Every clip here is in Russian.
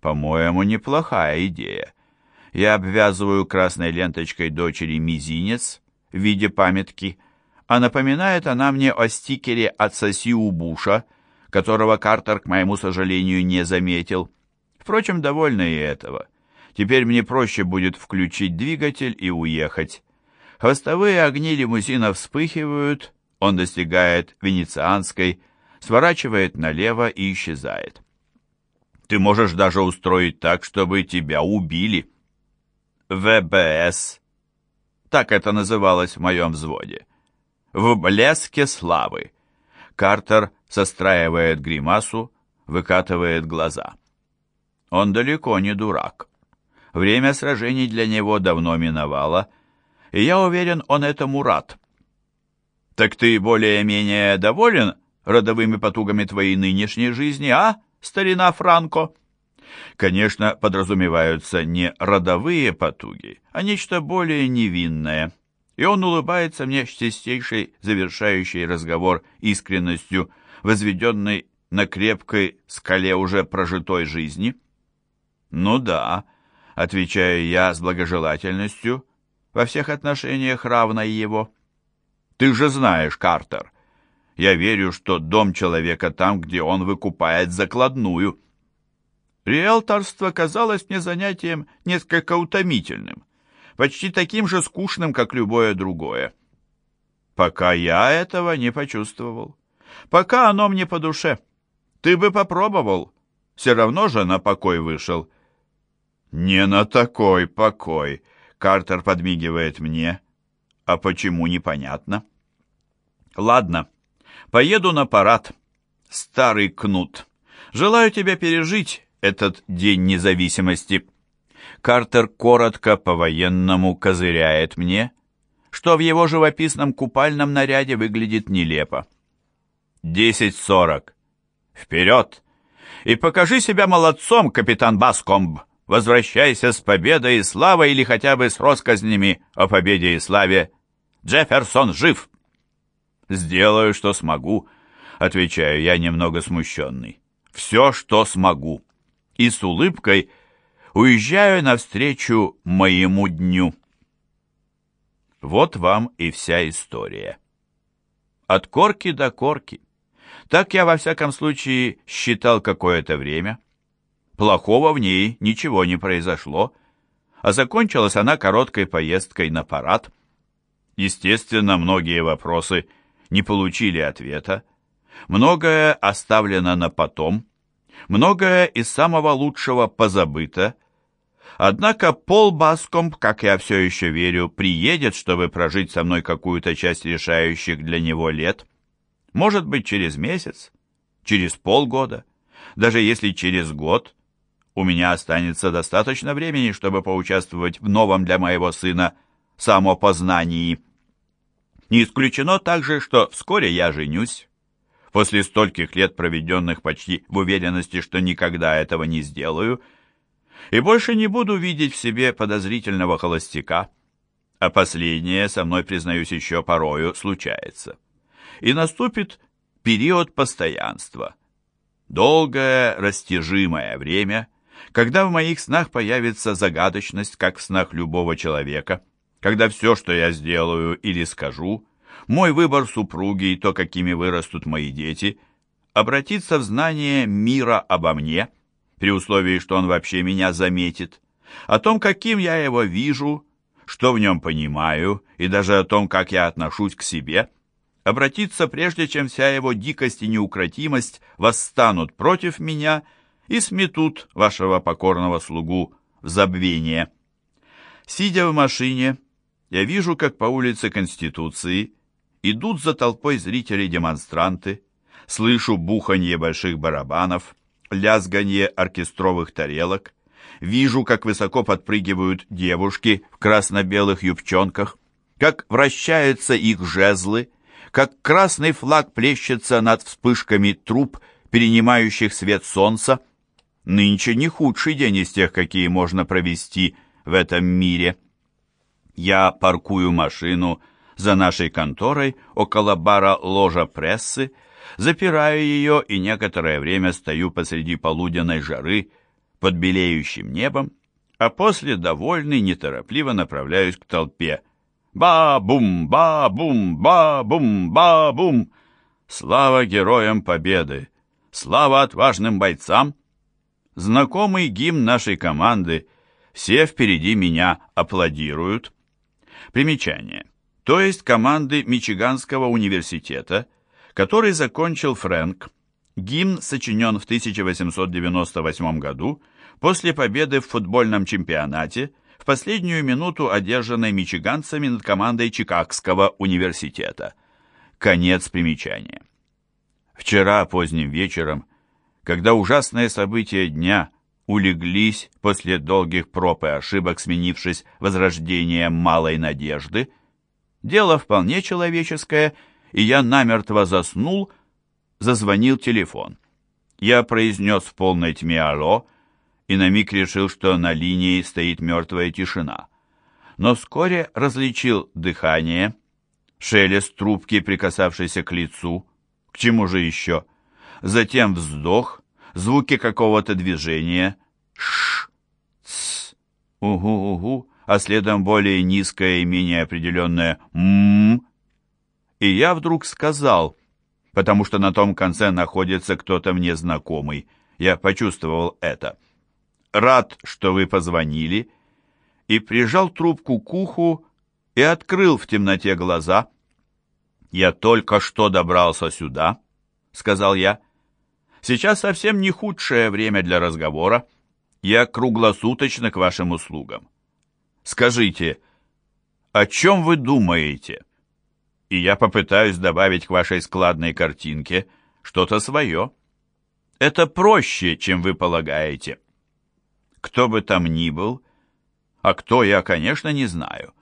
По-моему, неплохая идея. Я обвязываю красной ленточкой дочери мизинец в виде памятки, а напоминает она мне о стикере от Сосиу Буша, которого Картер, к моему сожалению, не заметил. Впрочем, довольна и этого. Теперь мне проще будет включить двигатель и уехать. Хвостовые огни лимузина вспыхивают, он достигает Венецианской, сворачивает налево и исчезает. Ты можешь даже устроить так, чтобы тебя убили. ВБС. Так это называлось в моем взводе. В блеске славы. Картер состраивает гримасу, выкатывает глаза. Он далеко не дурак. Время сражений для него давно миновало, и я уверен, он этому рад. Так ты более-менее доволен родовыми потугами твоей нынешней жизни, а, старина Франко? Конечно, подразумеваются не родовые потуги, а нечто более невинное. И он улыбается мне с чистейшей, завершающей разговор искренностью, возведенной на крепкой скале уже прожитой жизни. «Ну да», — отвечаю я с благожелательностью, во всех отношениях равной его. «Ты же знаешь, Картер, я верю, что дом человека там, где он выкупает закладную». Риэлторство казалось мне занятием несколько утомительным, почти таким же скучным, как любое другое. Пока я этого не почувствовал. Пока оно мне по душе. Ты бы попробовал. Все равно же на покой вышел. Не на такой покой. Картер подмигивает мне. А почему, непонятно. Ладно, поеду на парад. Старый кнут. Желаю тебя пережить этот День независимости. Картер коротко по-военному козыряет мне, что в его живописном купальном наряде выглядит нелепо. «Десять сорок. Вперед! И покажи себя молодцом, капитан Баскомб! Возвращайся с победой и славой или хотя бы с россказнями о победе и славе! Джефферсон жив!» «Сделаю, что смогу», — отвечаю я немного смущенный. «Все, что смогу» и с улыбкой уезжаю навстречу моему дню. Вот вам и вся история. От корки до корки. Так я во всяком случае считал какое-то время. Плохого в ней ничего не произошло, а закончилась она короткой поездкой на парад. Естественно, многие вопросы не получили ответа, многое оставлено на потом, Многое из самого лучшего позабыто. Однако Пол Баскомб, как я все еще верю, приедет, чтобы прожить со мной какую-то часть решающих для него лет. Может быть, через месяц, через полгода, даже если через год. У меня останется достаточно времени, чтобы поучаствовать в новом для моего сына самопознании. Не исключено также, что вскоре я женюсь. После стольких лет, проведенных почти в уверенности, что никогда этого не сделаю, и больше не буду видеть в себе подозрительного холостяка, а последнее, со мной, признаюсь, еще порою случается. И наступит период постоянства, долгое растяжимое время, когда в моих снах появится загадочность, как в снах любого человека, когда все, что я сделаю или скажу, мой выбор супруги и то, какими вырастут мои дети, обратиться в знание мира обо мне, при условии, что он вообще меня заметит, о том, каким я его вижу, что в нем понимаю, и даже о том, как я отношусь к себе, обратиться прежде, чем вся его дикость и неукротимость восстанут против меня и сметут вашего покорного слугу в забвение. Сидя в машине, я вижу, как по улице Конституции Идут за толпой зрители-демонстранты, слышу буханье больших барабанов, лязганье оркестровых тарелок, вижу, как высоко подпрыгивают девушки в красно-белых юбчонках, как вращаются их жезлы, как красный флаг плещется над вспышками труб, перенимающих свет солнца. Нынче не худший день из тех, какие можно провести в этом мире. Я паркую машину за нашей конторой около бара ложа прессы, запираю ее и некоторое время стою посреди полуденной жары, под белеющим небом, а после, довольный, неторопливо направляюсь к толпе. Ба-бум, ба-бум, ба-бум, ба-бум! Слава героям Победы! Слава отважным бойцам! Знакомый гимн нашей команды. Все впереди меня аплодируют. Примечание. То есть команды Мичиганского университета, который закончил Фрэнк. Гимн сочинен в 1898 году после победы в футбольном чемпионате, в последнюю минуту одержанной мичиганцами над командой Чикагского университета. Конец примечания. Вчера поздним вечером, когда ужасные события дня улеглись после долгих проб и ошибок, сменившись возрождением малой надежды, дело вполне человеческое, и я намертво заснул, зазвонил телефон. Я произнес в полной тьме «Алло», и на миг решил, что на линии стоит мертвая тишина. Но вскоре различил дыхание, шелест трубки, прикасавшейся к лицу, к чему же еще, затем вздох, звуки какого-то движения, ш, ц, угу-угу, а следом более низкое и менее определенное м, и я вдруг сказал, потому что на том конце находится кто-то мне знакомый, я почувствовал это — рад, что вы позвонили, и прижал трубку к уху и открыл в темноте глаза. «Я только что добрался сюда», — сказал я. «Сейчас совсем не худшее время для разговора. Я круглосуточно к вашим услугам. Скажите, о чем вы думаете?» И я попытаюсь добавить к вашей складной картинке что-то свое. Это проще, чем вы полагаете кто бы там ни был, а кто я, конечно, не знаю.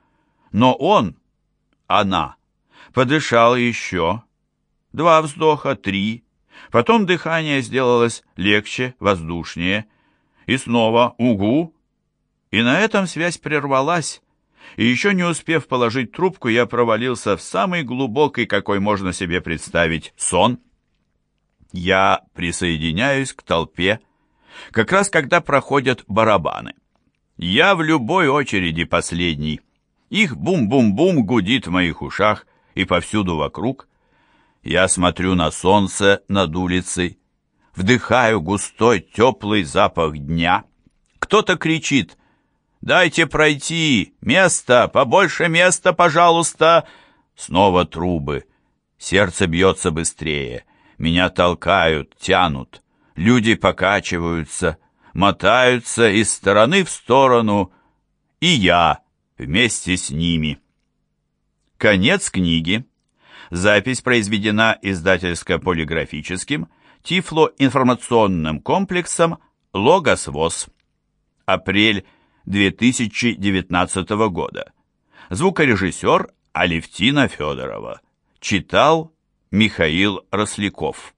Но он, она, подышал еще, два вздоха, три, потом дыхание сделалось легче, воздушнее, и снова «угу», и на этом связь прервалась, и еще не успев положить трубку, я провалился в самый глубокий, какой можно себе представить, сон. Я присоединяюсь к толпе, как раз когда проходят барабаны. Я в любой очереди последний. Их бум-бум-бум гудит в моих ушах и повсюду вокруг. Я смотрю на солнце над улицей, вдыхаю густой теплый запах дня. Кто-то кричит «Дайте пройти! Место! Побольше места, пожалуйста!» Снова трубы. Сердце бьется быстрее. Меня толкают, тянут. Люди покачиваются, мотаются из стороны в сторону, и я вместе с ними. Конец книги. Запись произведена издательско-полиграфическим Тифло-информационным комплексом «Логос ВОЗ». Апрель 2019 года. Звукорежиссер Алевтина Федорова. Читал Михаил Росляков.